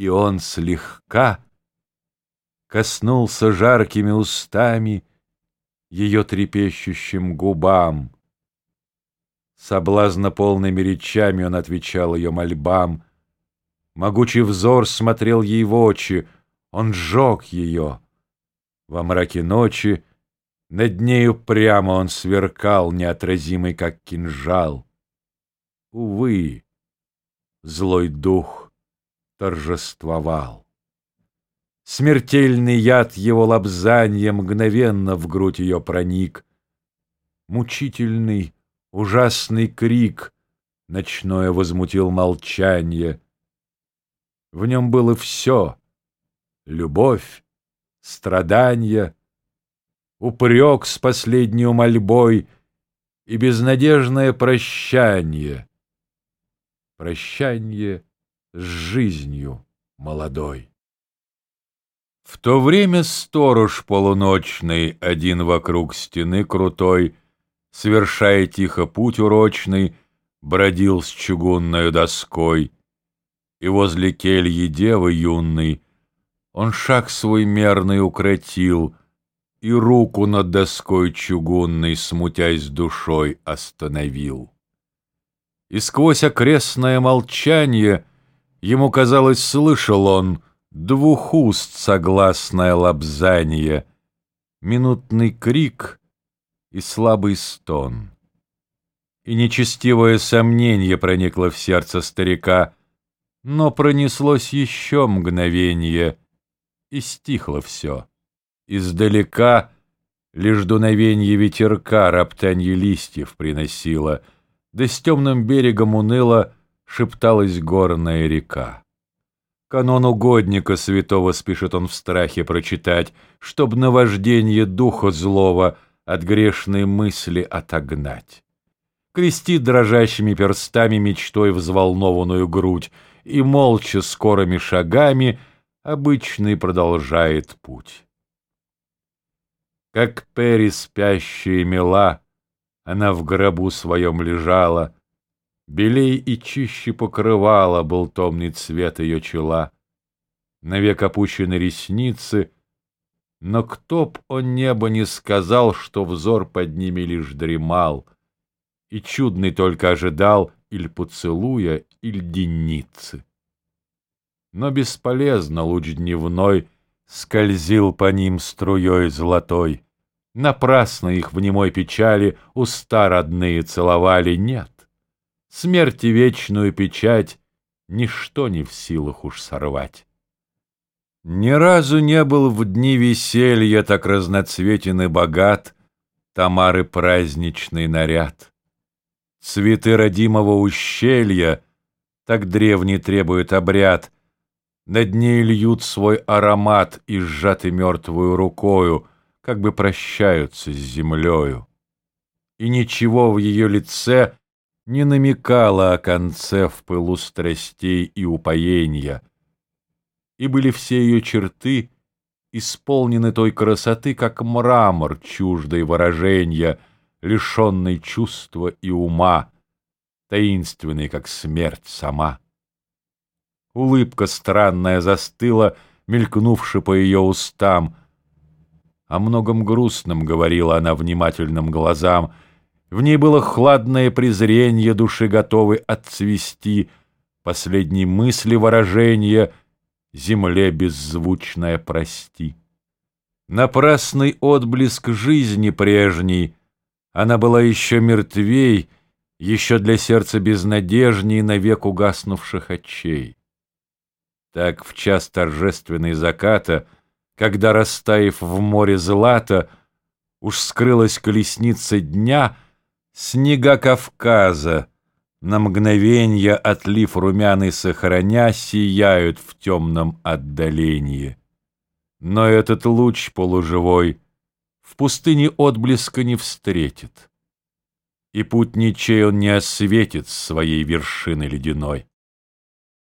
И он слегка коснулся жаркими устами ее трепещущим губам. Соблазна полными речами он отвечал ее мольбам. Могучий взор смотрел ей в очи, он сжег ее. Во мраке ночи над нею прямо он сверкал, неотразимый, как кинжал. Увы, злой дух торжествовал. Смертельный яд его лобзанья мгновенно в грудь ее проник. Мучительный, ужасный крик ночное возмутил молчание. В нем было все — любовь, страдания, упрек с последней мольбой и безнадежное прощание. Прощание с жизнью молодой. В то время сторож полуночный, один вокруг стены крутой, Совершая тихо путь урочный, бродил с чугунной доской, И возле кельи девы юной он шаг свой мерный укротил И руку над доской чугунной, смутясь душой, остановил. И сквозь окрестное молчание Ему казалось, слышал он — Двух согласное лобзание, Минутный крик и слабый стон. И нечестивое сомнение проникло в сердце старика, Но пронеслось еще мгновение, И стихло все. Издалека Лишь дуновенье ветерка Роптанье листьев приносило, Да с темным берегом уныло Шепталась горная река. Канон угодника святого спешит он в страхе прочитать, Чтоб наваждение духа злого от грешной мысли отогнать. Крестит дрожащими перстами мечтой взволнованную грудь И молча скорыми шагами обычный продолжает путь. Как Пери спящая мела, она в гробу своем лежала — Белей и чище покрывала был томный цвет ее чела. Навек опущены ресницы, но кто б о небо не сказал, что взор под ними лишь дремал, и чудный только ожидал или поцелуя, или денницы. Но бесполезно луч дневной скользил по ним струей золотой. Напрасно их в немой печали уста родные целовали, нет. Смерти вечную печать Ничто не в силах уж сорвать. Ни разу не был в дни веселья Так разноцветен и богат Тамары праздничный наряд. Цветы родимого ущелья Так древний требует обряд, Над ней льют свой аромат И сжаты мертвую рукою, Как бы прощаются с землею. И ничего в ее лице не намекала о конце в пылу страстей и упоения, и были все ее черты исполнены той красоты, как мрамор чуждой выражения, лишенный чувства и ума, таинственный, как смерть сама. Улыбка странная застыла, мелькнувши по ее устам. О многом грустном говорила она внимательным глазам — в ней было хладное презрение души, готовой отцвести, Последней мысли выражения Земле беззвучное прости. Напрасный отблеск жизни прежней, Она была еще мертвей, Еще для сердца безнадежней Навек угаснувших очей. Так в час торжественной заката, Когда, растаяв в море злата, Уж скрылась колесница дня — Снега Кавказа, на мгновенье отлив румяный сохраня, сияют в темном отдалении. Но этот луч полуживой в пустыне отблеска не встретит, и путь ничей он не осветит своей вершины ледяной.